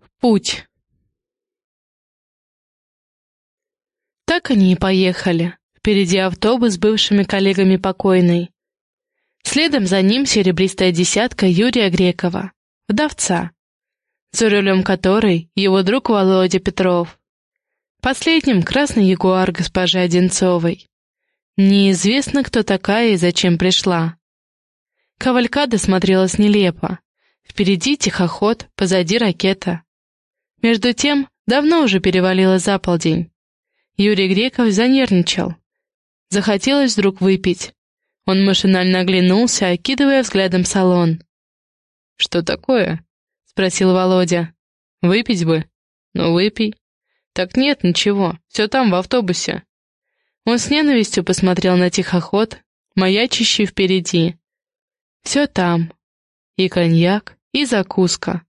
В путь. Так они и поехали. Впереди автобус с бывшими коллегами покойной. Следом за ним серебристая десятка Юрия Грекова, вдовца, за рулем которой его друг Володя Петров. Последним красный ягуар госпожи Одинцовой. Неизвестно, кто такая и зачем пришла. Кавалькада смотрелась нелепо. Впереди тихоход, позади ракета. Между тем, давно уже перевалило за полдень. Юрий Греков занервничал. Захотелось вдруг выпить. Он машинально оглянулся, окидывая взглядом салон. «Что такое?» — спросил Володя. «Выпить бы». «Ну, выпей». «Так нет, ничего, все там, в автобусе». Он с ненавистью посмотрел на тихоход, маячащий впереди. Все там. И коньяк, и закуска.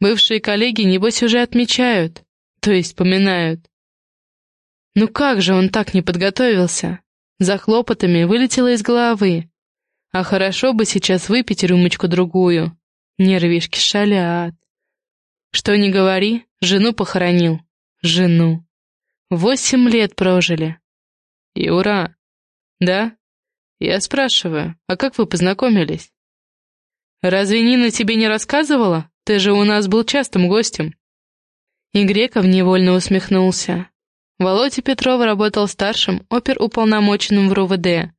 Бывшие коллеги, небось, уже отмечают, то есть поминают. Ну как же он так не подготовился? За хлопотами вылетело из головы. А хорошо бы сейчас выпить рюмочку-другую. Нервишки шалят. Что ни говори, жену похоронил. Жену. Восемь лет прожили. Юра. Да? Я спрашиваю, а как вы познакомились? Разве Нина тебе не рассказывала? Ты же у нас был частым гостем. И Греков невольно усмехнулся. Володя Петров работал старшим оперуполномоченным в РУВД,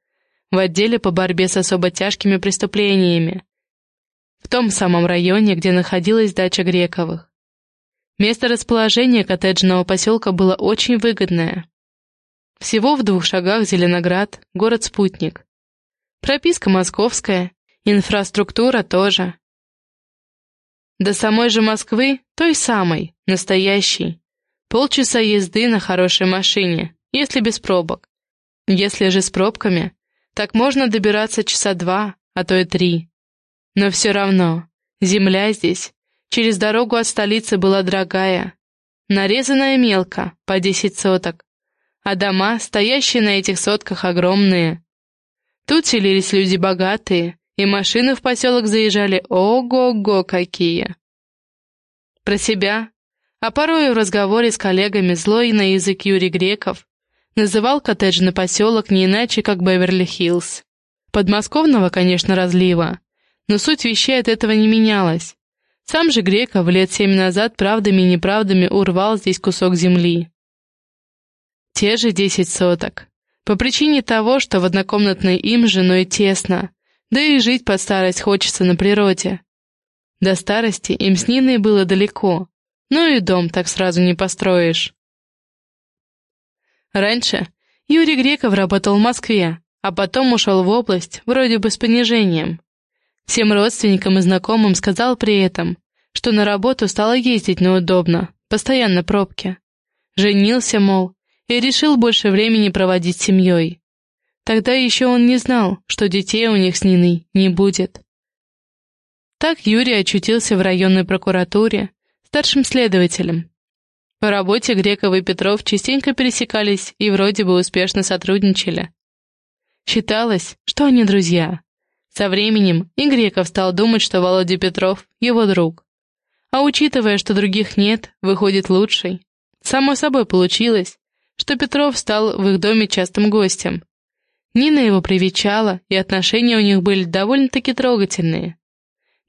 в отделе по борьбе с особо тяжкими преступлениями, в том самом районе, где находилась дача Грековых. Место расположения коттеджного поселка было очень выгодное. Всего в двух шагах Зеленоград, город-спутник. Прописка московская, инфраструктура тоже. До самой же Москвы, той самой, настоящей, Полчаса езды на хорошей машине, если без пробок. Если же с пробками, так можно добираться часа два, а то и три. Но все равно, земля здесь, через дорогу от столицы была дорогая, нарезанная мелко, по десять соток, а дома, стоящие на этих сотках, огромные. Тут селились люди богатые, и машины в поселок заезжали ого-го какие. Про себя а порой в разговоре с коллегами злой на язык Юрий Греков называл коттеджный поселок не иначе, как Беверли-Хиллз. Подмосковного, конечно, разлива, но суть вещей от этого не менялась. Сам же Греков лет семь назад правдами и неправдами урвал здесь кусок земли. Те же десять соток. По причине того, что в однокомнатной им женой тесно, да и жить под старость хочется на природе. До старости им с Ниной было далеко, ну и дом так сразу не построишь. Раньше Юрий Греков работал в Москве, а потом ушел в область, вроде бы с понижением. Всем родственникам и знакомым сказал при этом, что на работу стало ездить неудобно, постоянно пробки. Женился, мол, и решил больше времени проводить с семьей. Тогда еще он не знал, что детей у них с Ниной не будет. Так Юрий очутился в районной прокуратуре, старшим следователем. По работе Греков и Петров частенько пересекались и вроде бы успешно сотрудничали. Считалось, что они друзья. Со временем и Греков стал думать, что Володя Петров — его друг. А учитывая, что других нет, выходит лучший. Само собой получилось, что Петров стал в их доме частым гостем. Нина его привечала, и отношения у них были довольно-таки трогательные.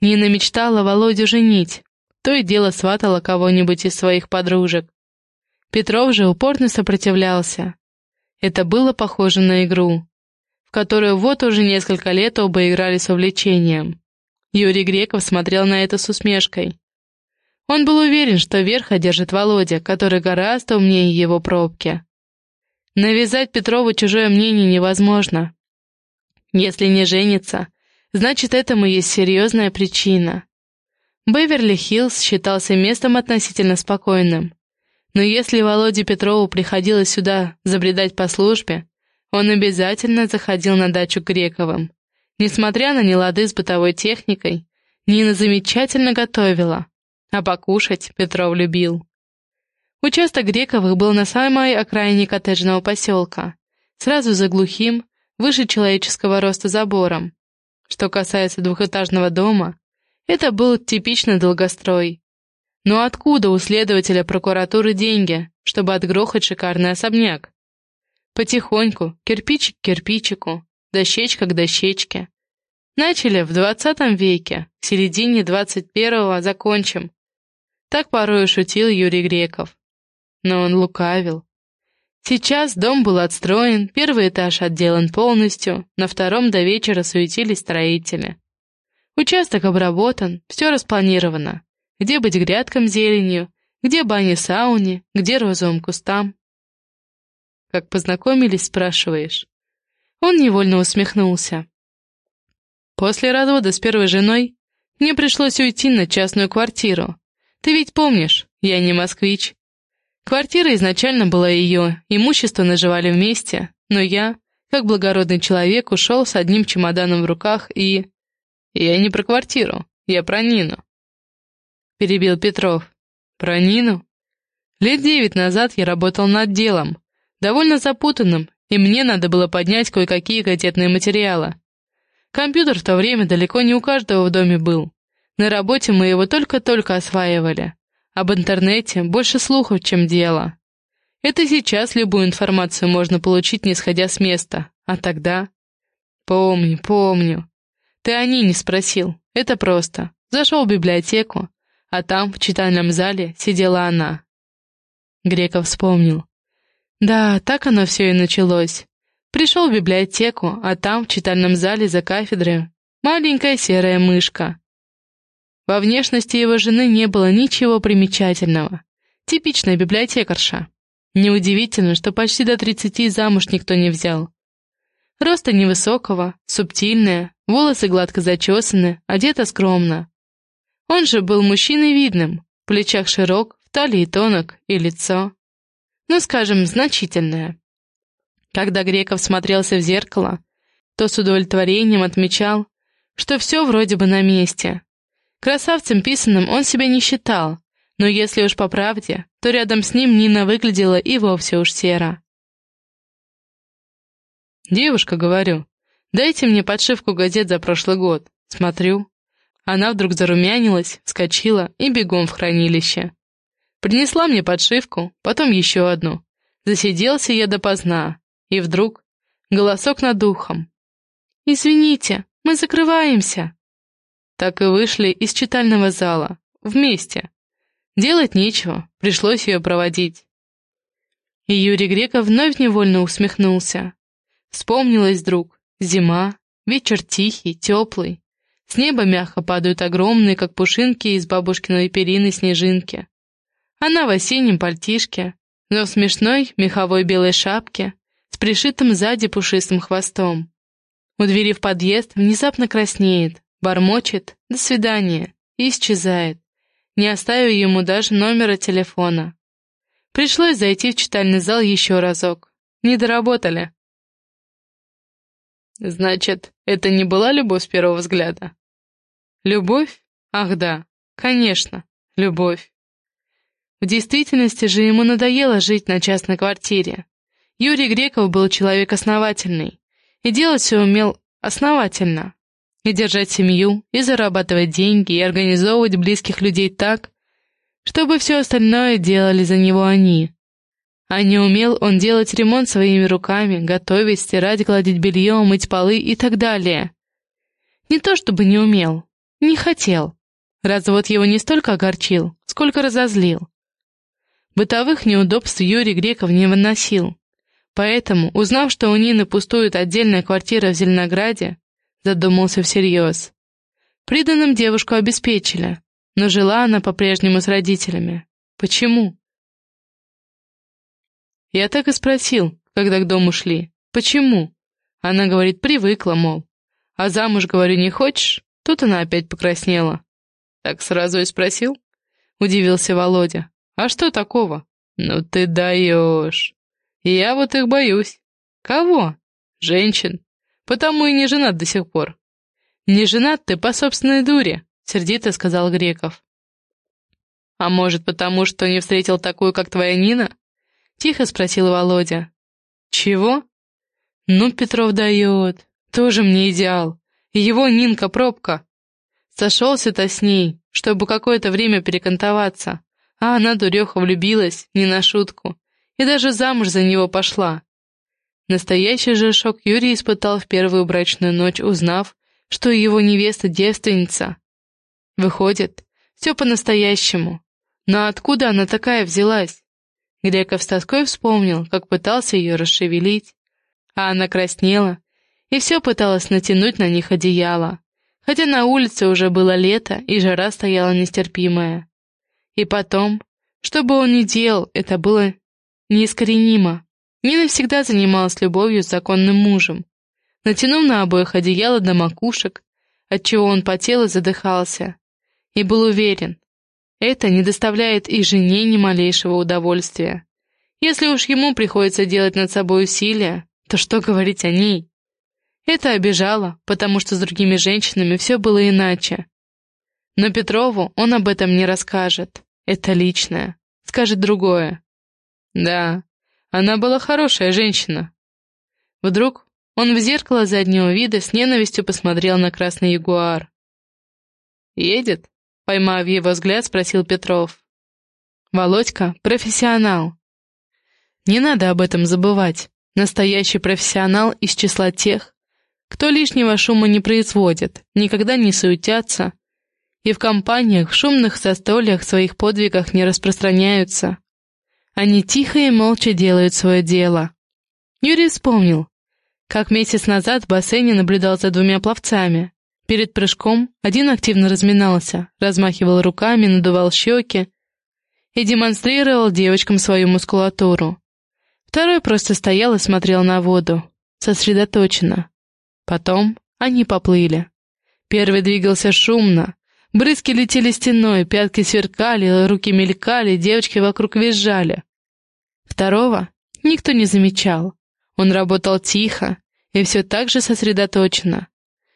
Нина мечтала Володю женить, то и дело сватала кого-нибудь из своих подружек. Петров же упорно сопротивлялся. Это было похоже на игру, в которую вот уже несколько лет оба играли с увлечением. Юрий Греков смотрел на это с усмешкой. Он был уверен, что верх одержит Володя, который гораздо умнее его пробки. Навязать Петрову чужое мнение невозможно. Если не женится, значит, этому есть серьезная причина. Беверли-Хиллз считался местом относительно спокойным. Но если Володе Петрову приходилось сюда забредать по службе, он обязательно заходил на дачу Грековым. Несмотря на нелады с бытовой техникой, Нина замечательно готовила, а покушать Петров любил. Участок Грековых был на самой окраине коттеджного поселка, сразу за глухим, выше человеческого роста забором. Что касается двухэтажного дома, это был типичный долгострой. Но откуда у следователя прокуратуры деньги, чтобы отгрохать шикарный особняк? Потихоньку, кирпичик к кирпичику, дощечка к дощечке. Начали в двадцатом веке, в середине двадцать первого закончим. Так порой шутил Юрий Греков. Но он лукавил. Сейчас дом был отстроен, первый этаж отделан полностью, на втором до вечера суетились строители. Участок обработан, все распланировано. Где быть грядкам зеленью, где бане-сауне, где розовым кустам. Как познакомились, спрашиваешь? Он невольно усмехнулся. После развода с первой женой мне пришлось уйти на частную квартиру. Ты ведь помнишь, я не москвич, Квартира изначально была ее, имущество наживали вместе, но я, как благородный человек, ушел с одним чемоданом в руках и... Я не про квартиру, я про Нину. Перебил Петров. Про Нину? Лет девять назад я работал над делом, довольно запутанным, и мне надо было поднять кое-какие газетные материалы. Компьютер в то время далеко не у каждого в доме был. На работе мы его только-только осваивали. Об интернете больше слухов, чем дела. Это сейчас любую информацию можно получить, не сходя с места. А тогда... Помню, помню. Ты о ней не спросил. Это просто. Зашел в библиотеку, а там, в читальном зале, сидела она. Греков вспомнил. Да, так оно все и началось. Пришел в библиотеку, а там, в читальном зале за кафедрой, маленькая серая мышка. Во внешности его жены не было ничего примечательного. Типичная библиотекарша. Неудивительно, что почти до тридцати замуж никто не взял. Роста невысокого, субтильная, волосы гладко зачесаны, одета скромно. Он же был мужчиной видным, в плечах широк, в талии тонок и лицо. Ну, скажем, значительное. Когда Греков смотрелся в зеркало, то с удовлетворением отмечал, что все вроде бы на месте, Красавцем писаным он себя не считал, но если уж по правде, то рядом с ним Нина выглядела и вовсе уж серо. «Девушка, говорю, дайте мне подшивку газет за прошлый год». Смотрю. Она вдруг зарумянилась, вскочила и бегом в хранилище. Принесла мне подшивку, потом еще одну. Засиделся я допоздна, и вдруг голосок над ухом. «Извините, мы закрываемся!» Так и вышли из читального зала, вместе. Делать нечего, пришлось ее проводить. И Юрий Греков вновь невольно усмехнулся. Вспомнилось вдруг, зима, вечер тихий, теплый. С неба мягко падают огромные, как пушинки из бабушкиной перины снежинки. Она в осеннем пальтишке, но в смешной меховой белой шапке с пришитым сзади пушистым хвостом. У двери в подъезд внезапно краснеет, бормочет «до свидания» и исчезает, не оставив ему даже номера телефона. Пришлось зайти в читальный зал еще разок. Не доработали. Значит, это не была любовь с первого взгляда? Любовь? Ах да, конечно, любовь. В действительности же ему надоело жить на частной квартире. Юрий Греков был человек основательный, и делать все умел основательно, и держать семью, и зарабатывать деньги, и организовывать близких людей так, чтобы все остальное делали за него они. А не умел он делать ремонт своими руками, готовить, стирать, гладить белье, мыть полы и так далее. Не то чтобы не умел, не хотел. Развод его не столько огорчил, сколько разозлил. Бытовых неудобств Юрий Греков не выносил. Поэтому, узнав, что у Нины пустует отдельная квартира в Зеленограде, задумался всерьез. Приданным девушку обеспечили, но жила она по-прежнему с родителями. Почему? Я так и спросил, когда к дому шли. Почему? Она говорит, привыкла, мол. А замуж, говорю, не хочешь? Тут она опять покраснела. Так сразу и спросил? Удивился Володя. А что такого? Ну ты даешь. Я вот их боюсь. Кого? Женщин. Потому и не женат до сих пор. Не женат ты по собственной дуре, сердито сказал Греков. А может, потому что не встретил такую, как твоя Нина? Тихо спросил Володя. Чего? Ну, Петров дает. Тоже мне идеал. Его Нинка пробка. Сошелся-то с ней, чтобы какое-то время перекантоваться, а она, дуреха, влюбилась, не на шутку, и даже замуж за него пошла. Настоящий же шок Юрий испытал в первую брачную ночь, узнав, что его невеста девственница. Выходит, все по-настоящему. Но откуда она такая взялась? Греков с тоской вспомнил, как пытался ее расшевелить, а она краснела и все пыталась натянуть на них одеяло, хотя на улице уже было лето и жара стояла нестерпимая. И потом, что бы он ни делал, это было неискоренимо. Нина всегда занималась любовью с законным мужем, натянув на обоих одеяло до макушек, отчего он потел и задыхался, и был уверен, это не доставляет и жене ни малейшего удовольствия. Если уж ему приходится делать над собой усилия, то что говорить о ней? Это обижало, потому что с другими женщинами все было иначе. Но Петрову он об этом не расскажет. Это личное. Скажет другое. Да, она была хорошая женщина. Вдруг он в зеркало заднего вида с ненавистью посмотрел на красный ягуар. «Едет?» — поймав его взгляд, спросил Петров. «Володька — профессионал. Не надо об этом забывать. Настоящий профессионал из числа тех, кто лишнего шума не производит, никогда не суетятся и в компаниях, в шумных застольях своих подвигах не распространяются. Они тихо и молча делают свое дело. Юрий вспомнил, как месяц назад в бассейне наблюдал за двумя пловцами. Перед прыжком один активно разминался, размахивал руками, надувал щеки и демонстрировал девочкам свою мускулатуру. Второй просто стоял и смотрел на воду, сосредоточенно. Потом они поплыли. Первый двигался шумно. Брызги летели стеной, пятки сверкали, руки мелькали, девочки вокруг визжали. Второго никто не замечал. Он работал тихо и все так же сосредоточенно.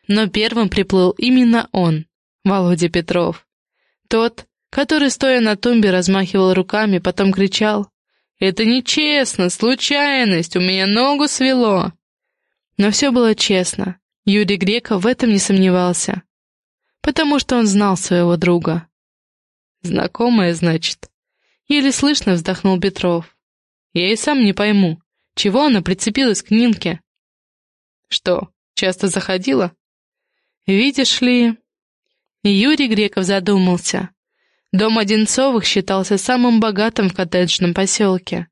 Но первым приплыл именно он, Володя Петров. Тот, который, стоя на тумбе, размахивал руками, потом кричал «Это нечестно, случайность, у меня ногу свело!» Но все было честно. Юрий Греков в этом не сомневался. Потому что он знал своего друга. «Знакомая, значит?» Еле слышно вздохнул Петров. «Я и сам не пойму, чего она прицепилась к Нинке?» «Что, часто заходила?» «Видишь ли...» Юрий Греков задумался. Дом Одинцовых считался самым богатым в коттеджном поселке.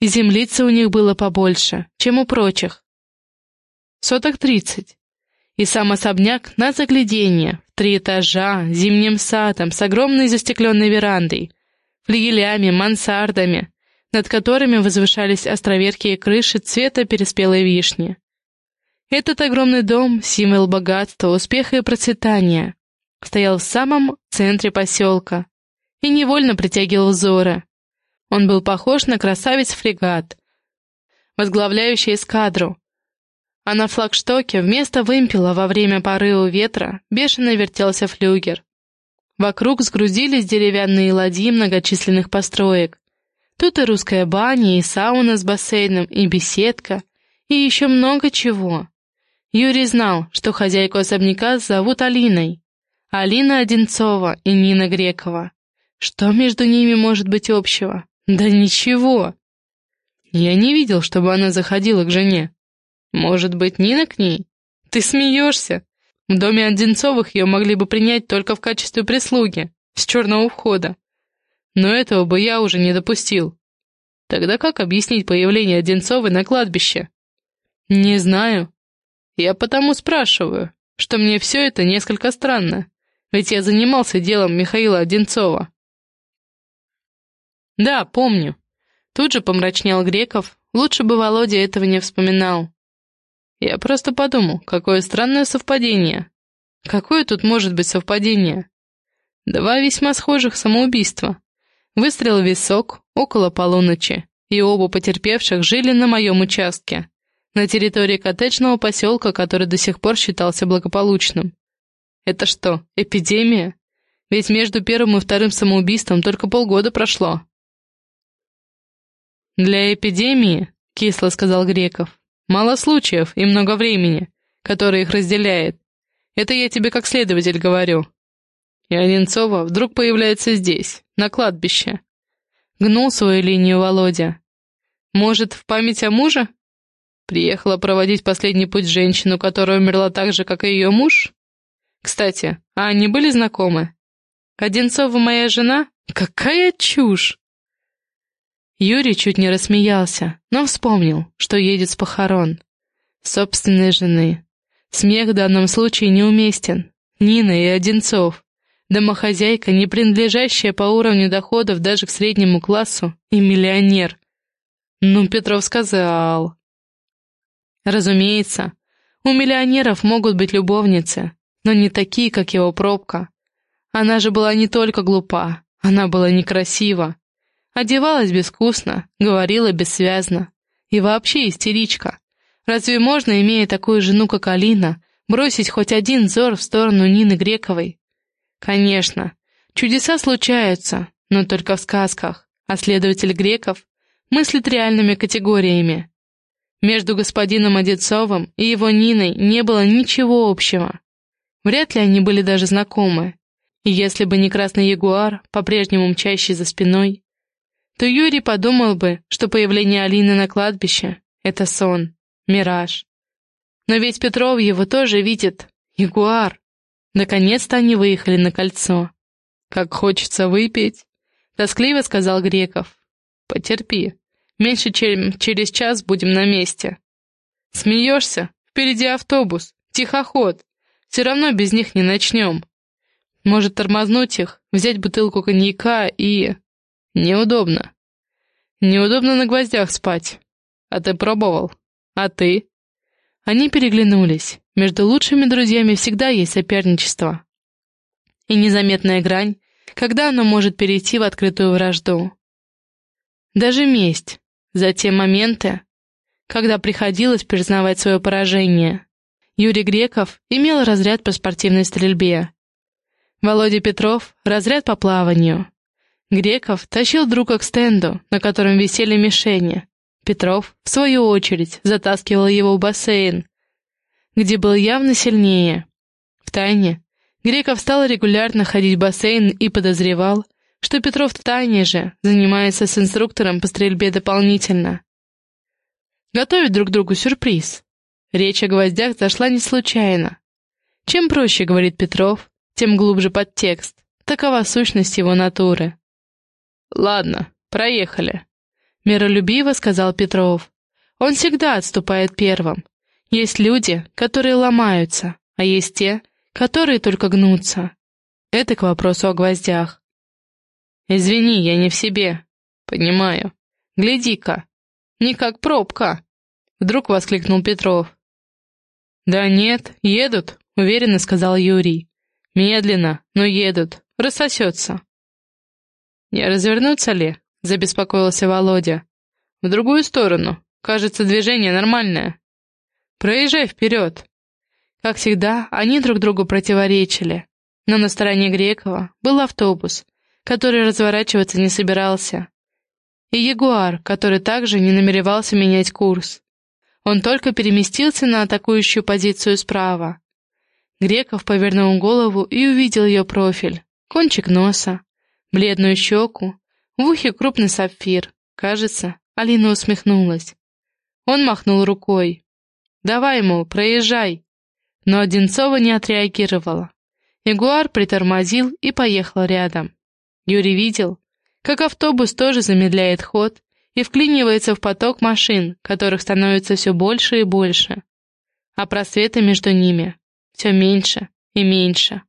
И землицы у них было побольше, чем у прочих. Соток тридцать. И сам особняк на загляденье, в три этажа, зимним садом, с огромной застекленной верандой, флигелями, мансардами, над которыми возвышались островерхие крыши цвета переспелой вишни. Этот огромный дом, символ богатства, успеха и процветания, стоял в самом центре поселка и невольно притягивал взоры. Он был похож на красавец-фрегат, возглавляющий эскадру. А на флагштоке вместо вымпела во время порыва ветра бешено вертелся флюгер. Вокруг сгрузились деревянные ладьи многочисленных построек. Тут и русская баня, и сауна с бассейном, и беседка, и еще много чего. Юрий знал, что хозяйку особняка зовут Алиной. Алина Одинцова и Нина Грекова. Что между ними может быть общего? Да ничего. Я не видел, чтобы она заходила к жене. Может быть, Нина к ней? Ты смеешься? В доме Одинцовых ее могли бы принять только в качестве прислуги, с черного входа. Но этого бы я уже не допустил. Тогда как объяснить появление Одинцовой на кладбище? Не знаю. Я потому спрашиваю, что мне все это несколько странно, ведь я занимался делом Михаила Одинцова. «Да, помню». Тут же помрачнел Греков, лучше бы Володя этого не вспоминал. Я просто подумал, какое странное совпадение. Какое тут может быть совпадение? Два весьма схожих самоубийства. Выстрел в висок около полуночи, и оба потерпевших жили на моем участке, на территории коттеджного поселка, который до сих пор считался благополучным. Это что, эпидемия? Ведь между первым и вторым самоубийством только полгода прошло. «Для эпидемии, — кисло сказал Греков, — мало случаев и много времени, которое их разделяет. Это я тебе как следователь говорю. И Одинцова вдруг появляется здесь, на кладбище. Гнул свою линию Володя. Может, в память о муже? Приехала проводить последний путь женщину, которая умерла так же, как и ее муж? Кстати, а они были знакомы? Одинцова моя жена? Какая чушь! Юрий чуть не рассмеялся, но вспомнил, что едет с похорон. Собственной жены. Смех в данном случае неуместен. Нина и Одинцов. Домохозяйка, не принадлежащая по уровню доходов даже к среднему классу, и миллионер. Ну, Петров сказал. Разумеется, у миллионеров могут быть любовницы, но не такие, как его пробка. Она же была не только глупа, она была некрасива. Одевалась безвкусно, говорила бессвязно. И вообще истеричка. Разве можно, имея такую жену, как Алина, бросить хоть один взор в сторону Нины Грековой? Конечно, чудеса случаются, но только в сказках, а следователь Греков мыслит реальными категориями. Между господином Одинцовым и его Ниной не было ничего общего. Вряд ли они были даже знакомы. И если бы не красный ягуар, по-прежнему мчащий за спиной, то Юрий подумал бы, что появление Алины на кладбище — это сон, мираж. Но ведь Петров его тоже видит. Ягуар. Наконец-то они выехали на кольцо. «Как хочется выпить!» — тоскливо сказал Греков. «Потерпи. Меньше чем через час будем на месте». «Смеешься? Впереди автобус. Тихоход. Все равно без них не начнем. Может, тормознуть их, взять бутылку коньяка и...» «Неудобно. Неудобно на гвоздях спать. А ты пробовал? А ты?» Они переглянулись. Между лучшими друзьями всегда есть соперничество. И незаметная грань, когда оно может перейти в открытую вражду. Даже месть, за те моменты, когда приходилось признавать свое поражение. Юрий Греков имел разряд по спортивной стрельбе. Володя Петров — разряд по плаванию. Греков тащил друга к стенду, на котором висели мишени. Петров, в свою очередь, затаскивал его в бассейн, где был явно сильнее. Втайне Греков стал регулярно ходить в бассейн и подозревал, что Петров тайне же занимается с инструктором по стрельбе дополнительно. Готовят друг другу сюрприз. Речь о гвоздях зашла не случайно. Чем проще, говорит Петров, тем глубже подтекст. Такова сущность его натуры. «Ладно, проехали», — миролюбиво сказал Петров. «Он всегда отступает первым. Есть люди, которые ломаются, а есть те, которые только гнутся. Это к вопросу о гвоздях». «Извини, я не в себе». «Понимаю. Гляди-ка. Не как пробка», — вдруг воскликнул Петров. «Да нет, едут», — уверенно сказал Юрий. «Медленно, но едут. Рассосется». «Не развернуться ли?» — забеспокоился Володя. «В другую сторону. Кажется, движение нормальное. Проезжай вперед». Как всегда, они друг другу противоречили. Но на стороне Грекова был автобус, который разворачиваться не собирался, и Ягуар, который также не намеревался менять курс. Он только переместился на атакующую позицию справа. Греков повернул голову и увидел ее профиль, кончик носа, бледную щеку, в ухе крупный сапфир. Кажется, Алина усмехнулась. Он махнул рукой. «Давай, мол, проезжай!» Но Одинцова не отреагировала. Ягуар притормозил и поехал рядом. Юрий видел, как автобус тоже замедляет ход и вклинивается в поток машин, которых становится все больше и больше. А просветы между ними все меньше и меньше.